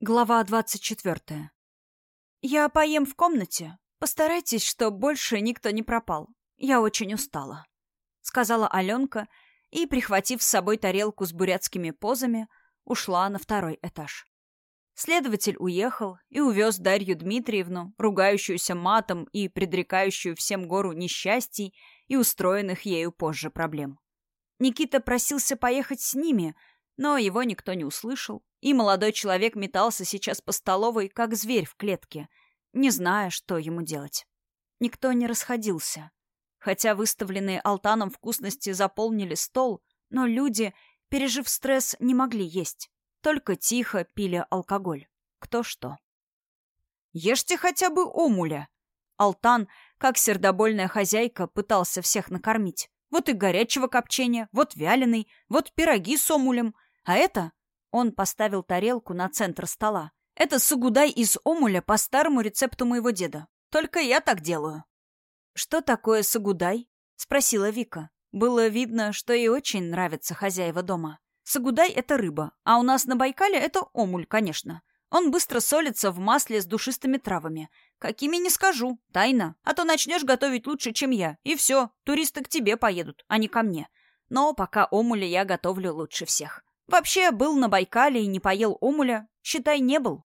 Глава двадцать четвертая. «Я поем в комнате. Постарайтесь, что больше никто не пропал. Я очень устала», — сказала Аленка и, прихватив с собой тарелку с бурятскими позами, ушла на второй этаж. Следователь уехал и увез Дарью Дмитриевну, ругающуюся матом и предрекающую всем гору несчастий и устроенных ею позже проблем. Никита просился поехать с ними, но его никто не услышал, и молодой человек метался сейчас по столовой, как зверь в клетке, не зная, что ему делать. Никто не расходился. Хотя выставленные Алтаном вкусности заполнили стол, но люди, пережив стресс, не могли есть. Только тихо пили алкоголь. Кто что. «Ешьте хотя бы омуля!» Алтан, как сердобольная хозяйка, пытался всех накормить. Вот и горячего копчения, вот вяленый, вот пироги с омулем. А это он поставил тарелку на центр стола. «Это сугудай из омуля по старому рецепту моего деда. Только я так делаю». «Что такое сугудай?» — спросила Вика. Было видно, что ей очень нравится хозяева дома. Сагудай — это рыба, а у нас на Байкале это омуль, конечно. Он быстро солится в масле с душистыми травами. Какими не скажу, тайна. А то начнешь готовить лучше, чем я. И все, туристы к тебе поедут, а не ко мне. Но пока омуля я готовлю лучше всех. Вообще, был на Байкале и не поел омуля, считай, не был.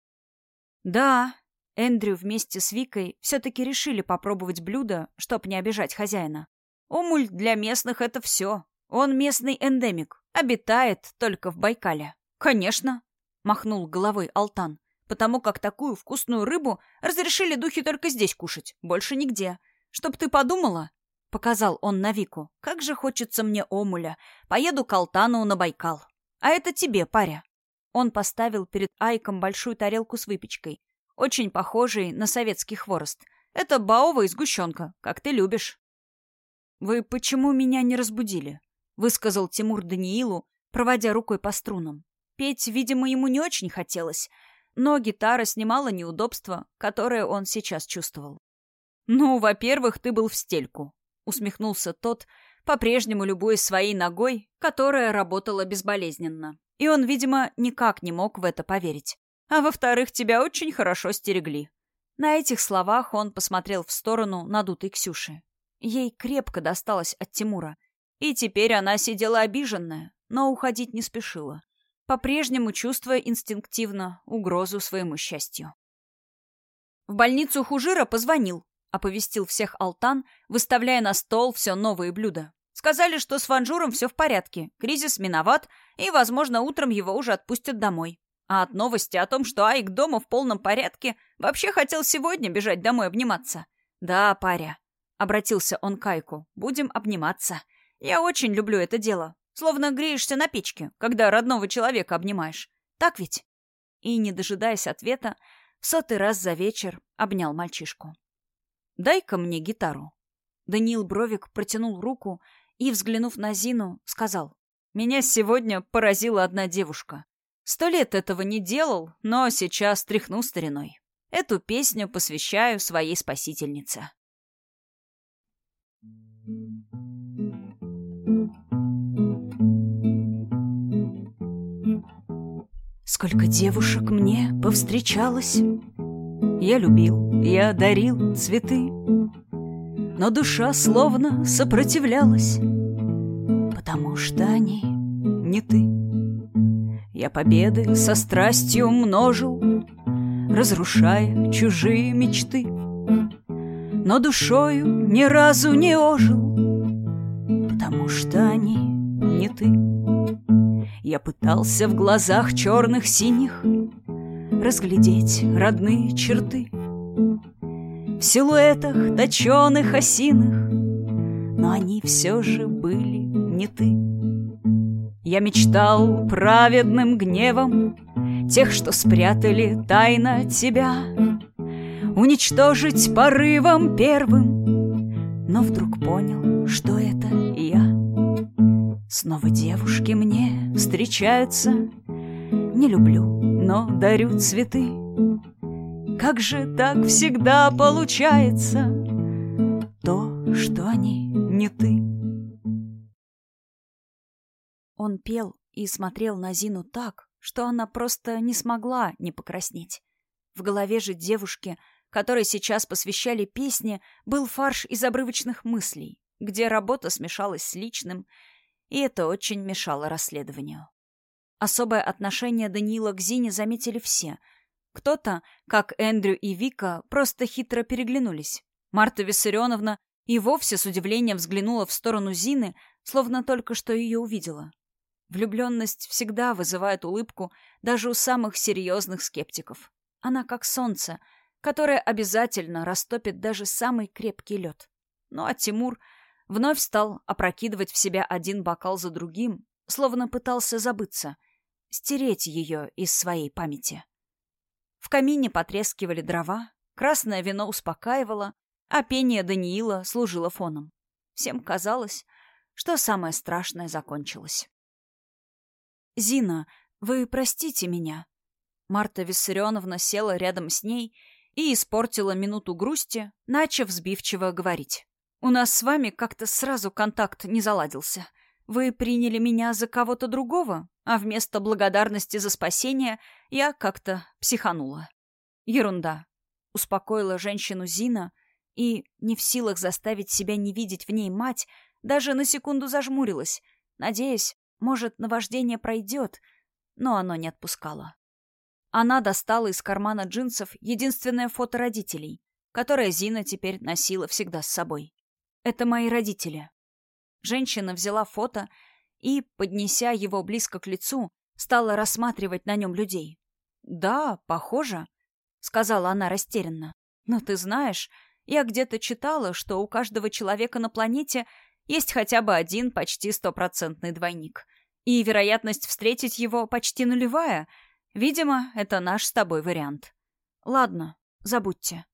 Да, Эндрю вместе с Викой все-таки решили попробовать блюдо, чтоб не обижать хозяина. Омуль для местных — это все. Он местный эндемик, обитает только в Байкале. Конечно, махнул головой Алтан, потому как такую вкусную рыбу разрешили духи только здесь кушать, больше нигде. Чтоб ты подумала, показал он на Вику, как же хочется мне омуля. Поеду к Алтану на Байкал. А это тебе, паря. Он поставил перед Айком большую тарелку с выпечкой, очень похожей на советский хворост. Это баова и сгущенка, как ты любишь. «Вы почему меня не разбудили?» — высказал Тимур Даниилу, проводя рукой по струнам. Петь, видимо, ему не очень хотелось, но гитара снимала неудобство, которое он сейчас чувствовал. «Ну, во-первых, ты был в стельку», — усмехнулся тот, по-прежнему любуясь своей ногой, которая работала безболезненно. И он, видимо, никак не мог в это поверить. А во-вторых, тебя очень хорошо стерегли. На этих словах он посмотрел в сторону надутой Ксюши. Ей крепко досталось от Тимура. И теперь она сидела обиженная, но уходить не спешила, по-прежнему чувствуя инстинктивно угрозу своему счастью. В больницу Хужира позвонил, оповестил всех Алтан, выставляя на стол все новые блюда. Сказали, что с Фанжуром все в порядке, кризис миноват, и, возможно, утром его уже отпустят домой. А от новости о том, что Айк дома в полном порядке, вообще хотел сегодня бежать домой обниматься. «Да, паря», — обратился он к Айку, — «будем обниматься. Я очень люблю это дело. Словно греешься на печке, когда родного человека обнимаешь. Так ведь?» И, не дожидаясь ответа, в сотый раз за вечер обнял мальчишку. «Дай-ка мне гитару». Даниил Бровик протянул руку и, взглянув на Зину, сказал. «Меня сегодня поразила одна девушка. Сто лет этого не делал, но сейчас тряхну стариной. Эту песню посвящаю своей спасительнице». Сколько девушек мне повстречалось, Я любил, я дарил цветы, Но душа словно сопротивлялась, Потому что они не ты. Я победы со страстью множил, Разрушая чужие мечты, Но душою ни разу не ожил, Потому что они не ты. Я пытался в глазах черных синих Разглядеть родные черты В силуэтах точеных осиных Но они все же были не ты Я мечтал праведным гневом Тех, что спрятали тайно тебя Уничтожить порывом первым Но вдруг понял, что это я Снова девушки мне встречаются. Не люблю, но дарю цветы. Как же так всегда получается То, что они не ты. Он пел и смотрел на Зину так, что она просто не смогла не покраснеть. В голове же девушки, которой сейчас посвящали песни, был фарш из обрывочных мыслей, где работа смешалась с личным, и это очень мешало расследованию. Особое отношение Даниила к Зине заметили все. Кто-то, как Эндрю и Вика, просто хитро переглянулись. Марта Виссарионовна и вовсе с удивлением взглянула в сторону Зины, словно только что ее увидела. Влюбленность всегда вызывает улыбку даже у самых серьезных скептиков. Она как солнце, которое обязательно растопит даже самый крепкий лед. Ну а Тимур вновь стал опрокидывать в себя один бокал за другим, словно пытался забыться, стереть ее из своей памяти. В камине потрескивали дрова, красное вино успокаивало, а пение Даниила служило фоном. Всем казалось, что самое страшное закончилось. «Зина, вы простите меня». Марта Виссарионовна села рядом с ней и испортила минуту грусти, начав сбивчиво говорить. «У нас с вами как-то сразу контакт не заладился. Вы приняли меня за кого-то другого, а вместо благодарности за спасение я как-то психанула». «Ерунда», — успокоила женщину Зина и, не в силах заставить себя не видеть в ней мать, даже на секунду зажмурилась, надеясь, может, наваждение пройдет, но оно не отпускало. Она достала из кармана джинсов единственное фото родителей, которое Зина теперь носила всегда с собой. «Это мои родители». Женщина взяла фото поднеся его близко к лицу, стала рассматривать на нем людей. «Да, похоже», — сказала она растерянно. «Но ты знаешь, я где-то читала, что у каждого человека на планете есть хотя бы один почти стопроцентный двойник. И вероятность встретить его почти нулевая. Видимо, это наш с тобой вариант. Ладно, забудьте.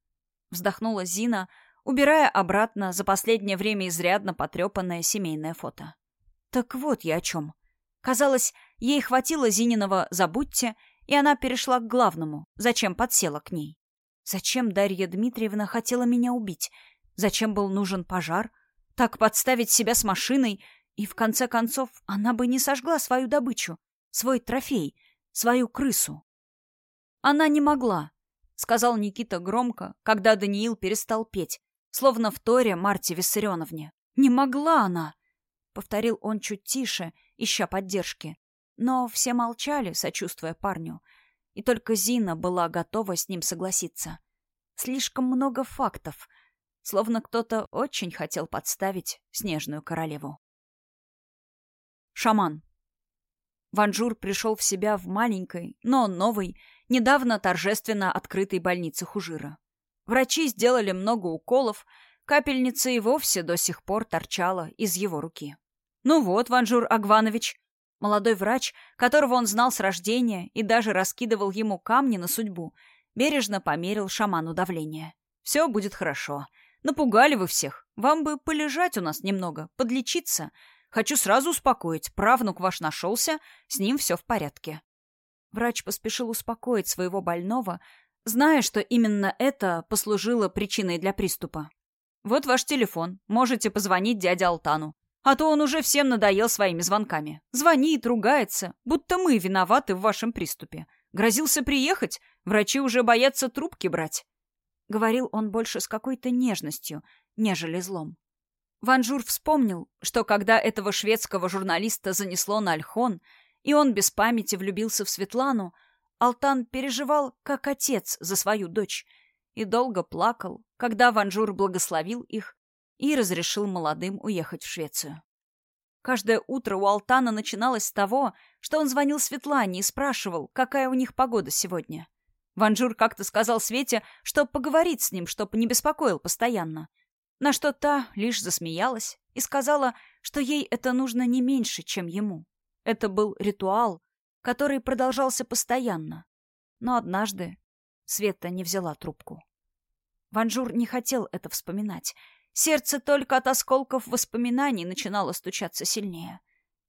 Вздохнула Зина, убирая обратно за последнее время изрядно потрепанное семейное фото. Так вот я о чем. Казалось, ей хватило Зининого «забудьте», и она перешла к главному, зачем подсела к ней. Зачем Дарья Дмитриевна хотела меня убить? Зачем был нужен пожар? Так подставить себя с машиной, и в конце концов она бы не сожгла свою добычу, свой трофей, свою крысу. Она не могла, сказал Никита громко, когда Даниил перестал петь, словно в торе Марте Виссарионовне. Не могла она, повторил он чуть тише, ища поддержки. Но все молчали, сочувствуя парню, и только Зина была готова с ним согласиться. Слишком много фактов, словно кто-то очень хотел подставить снежную королеву. Шаман. Ванжур пришел в себя в маленькой, но новой, недавно торжественно открытой больнице Хужира. Врачи сделали много уколов, капельница и вовсе до сих пор торчала из его руки. «Ну вот, Ванжур Агванович», молодой врач, которого он знал с рождения и даже раскидывал ему камни на судьбу, бережно померил шаману давление. «Все будет хорошо. Напугали вы всех. Вам бы полежать у нас немного, подлечиться. Хочу сразу успокоить. Правнук ваш нашелся, с ним все в порядке». Врач поспешил успокоить своего больного, зная, что именно это послужило причиной для приступа. «Вот ваш телефон. Можете позвонить дяде Алтану. А то он уже всем надоел своими звонками. Звонит, ругается, будто мы виноваты в вашем приступе. Грозился приехать, врачи уже боятся трубки брать. Говорил он больше с какой-то нежностью, нежели злом. Ванжур вспомнил, что когда этого шведского журналиста занесло на Ольхон, и он без памяти влюбился в Светлану, Алтан переживал как отец за свою дочь и долго плакал, когда Ванжур благословил их и разрешил молодым уехать в Швецию. Каждое утро у Алтана начиналось с того, что он звонил Светлане и спрашивал, какая у них погода сегодня. Ванжур как-то сказал Свете, что поговорит с ним, чтоб не беспокоил постоянно. На что та лишь засмеялась и сказала, что ей это нужно не меньше, чем ему. Это был ритуал, который продолжался постоянно. Но однажды Света не взяла трубку. Ванжур не хотел это вспоминать. Сердце только от осколков воспоминаний начинало стучаться сильнее.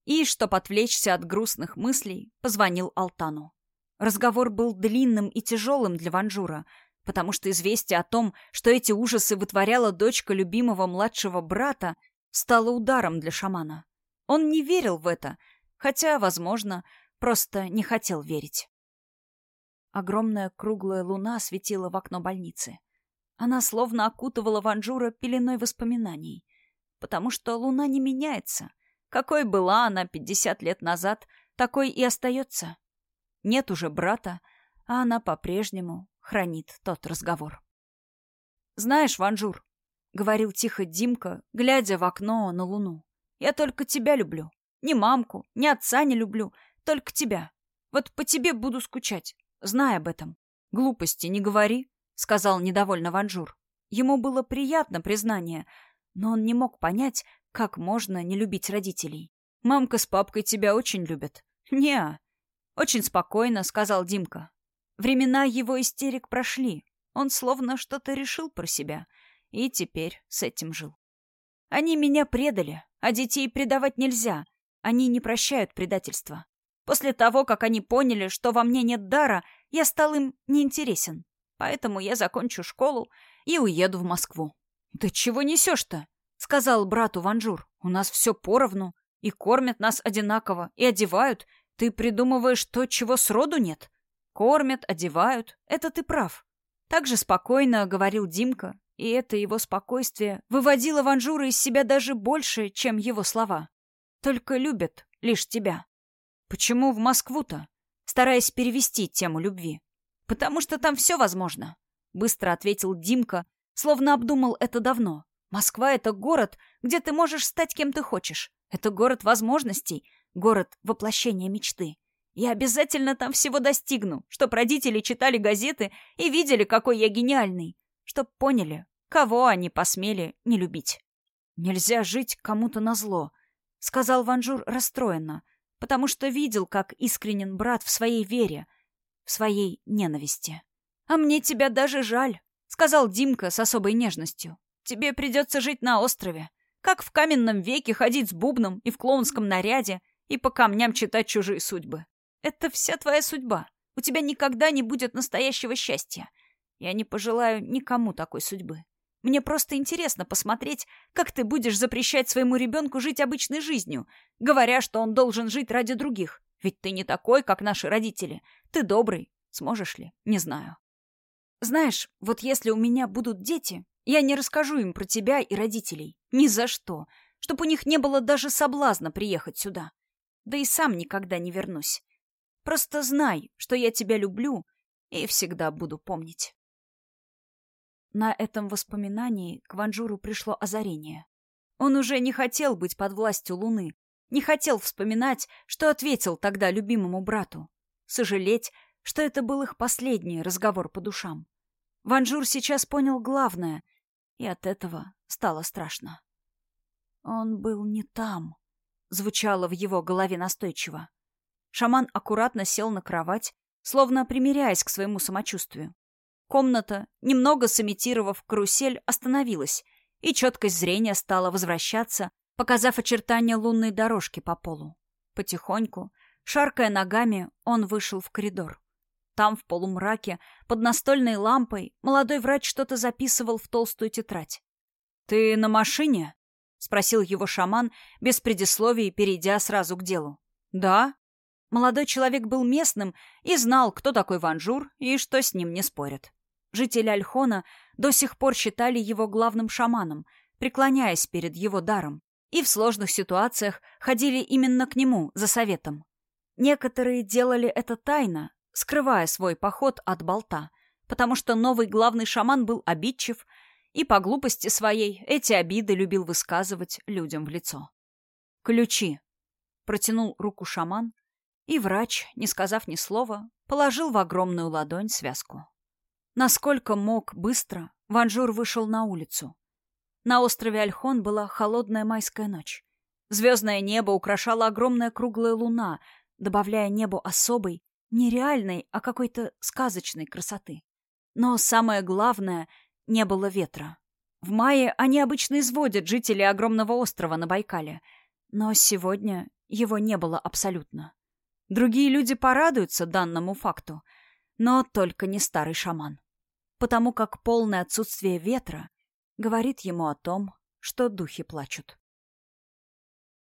И, чтоб отвлечься от грустных мыслей, позвонил Алтану. Разговор был длинным и тяжелым для Ванжура, потому что известие о том, что эти ужасы вытворяла дочка любимого младшего брата, стало ударом для шамана. Он не верил в это, хотя, возможно, Просто не хотел верить. Огромная круглая луна светила в окно больницы. Она словно окутывала Ванжура пеленой воспоминаний. Потому что луна не меняется. Какой была она пятьдесят лет назад, такой и остается. Нет уже брата, а она по-прежнему хранит тот разговор. «Знаешь, Ванжур», — говорил тихо Димка, глядя в окно на луну, — «я только тебя люблю. Ни мамку, ни отца не люблю, только тебя. Вот по тебе буду скучать. Знай об этом. Глупости не говори, сказал недовольно Ванжур. Ему было приятно признание, но он не мог понять, как можно не любить родителей. Мамка с папкой тебя очень любят. Не, очень спокойно, сказал Димка. Времена его истерик прошли. Он словно что-то решил про себя и теперь с этим жил. Они меня предали, а детей предавать нельзя. Они не прощают предательства. После того, как они поняли, что во мне нет дара, я стал им неинтересен. Поэтому я закончу школу и уеду в Москву. «Да чего несешь-то?» — сказал брату Ванжур. «У нас все поровну. И кормят нас одинаково, и одевают. Ты придумываешь то, чего сроду нет. Кормят, одевают. Это ты прав». Так же спокойно говорил Димка, и это его спокойствие выводило Ванжура из себя даже больше, чем его слова. «Только любят лишь тебя». Почему в Москву-то? Стараясь перевести тему любви. Потому что там все возможно. Быстро ответил Димка, словно обдумал это давно. Москва — это город, где ты можешь стать кем ты хочешь. Это город возможностей, город воплощения мечты. Я обязательно там всего достигну, чтоб родители читали газеты и видели, какой я гениальный. Чтоб поняли, кого они посмели не любить. Нельзя жить кому-то назло, — сказал Ванжур расстроенно, потому что видел, как искренен брат в своей вере, своей ненависти. «А мне тебя даже жаль», — сказал Димка с особой нежностью. «Тебе придется жить на острове, как в каменном веке ходить с бубном и в клоунском наряде и по камням читать чужие судьбы. Это вся твоя судьба. У тебя никогда не будет настоящего счастья. Я не пожелаю никому такой судьбы. Мне просто интересно посмотреть, как ты будешь запрещать своему ребенку жить обычной жизнью, говоря, что он должен жить ради других. Ведь ты не такой, как наши родители. Ты добрый. Сможешь ли? Не знаю. Знаешь, вот если у меня будут дети, я не расскажу им про тебя и родителей. Ни за что. Чтоб у них не было даже соблазна приехать сюда. Да и сам никогда не вернусь. Просто знай, что я тебя люблю и всегда буду помнить. На этом воспоминании к Ванжуру пришло озарение. Он уже не хотел быть под властью Луны, не хотел вспоминать, что ответил тогда любимому брату, сожалеть, что это был их последний разговор по душам. Ванжур сейчас понял главное, и от этого стало страшно. «Он был не там», — звучало в его голове настойчиво. Шаман аккуратно сел на кровать, словно примиряясь к своему самочувствию. Комната, немного сымитировав карусель, остановилась, и четкость зрения стала возвращаться, показав очертания лунной дорожки по полу. Потихоньку, шаркая ногами, он вышел в коридор. Там, в полумраке, под настольной лампой, молодой врач что-то записывал в толстую тетрадь. «Ты на машине?» — спросил его шаман, без предисловий, перейдя сразу к делу. «Да». Молодой человек был местным и знал, кто такой Ванжур и что с ним не спорят. Жители Ольхона до сих пор считали его главным шаманом, преклоняясь перед его даром, и в сложных ситуациях ходили именно к нему за советом. Некоторые делали это тайно, скрывая свой поход от болта, потому что новый главный шаман был обидчив, и по глупости своей эти обиды любил высказывать людям в лицо. «Ключи!» — протянул руку шаман, и врач, не сказав ни слова, положил в огромную ладонь связку. Насколько мог быстро, Ванжур вышел на улицу. На острове Ольхон была холодная майская ночь. Звездное небо украшала огромная круглая луна, добавляя небу особой, нереальной, а какой-то сказочной красоты. Но самое главное — не было ветра. В мае они обычно изводят жителей огромного острова на Байкале, но сегодня его не было абсолютно. Другие люди порадуются данному факту — но только не старый шаман. Потому как полное отсутствие ветра говорит ему о том, что духи плачут.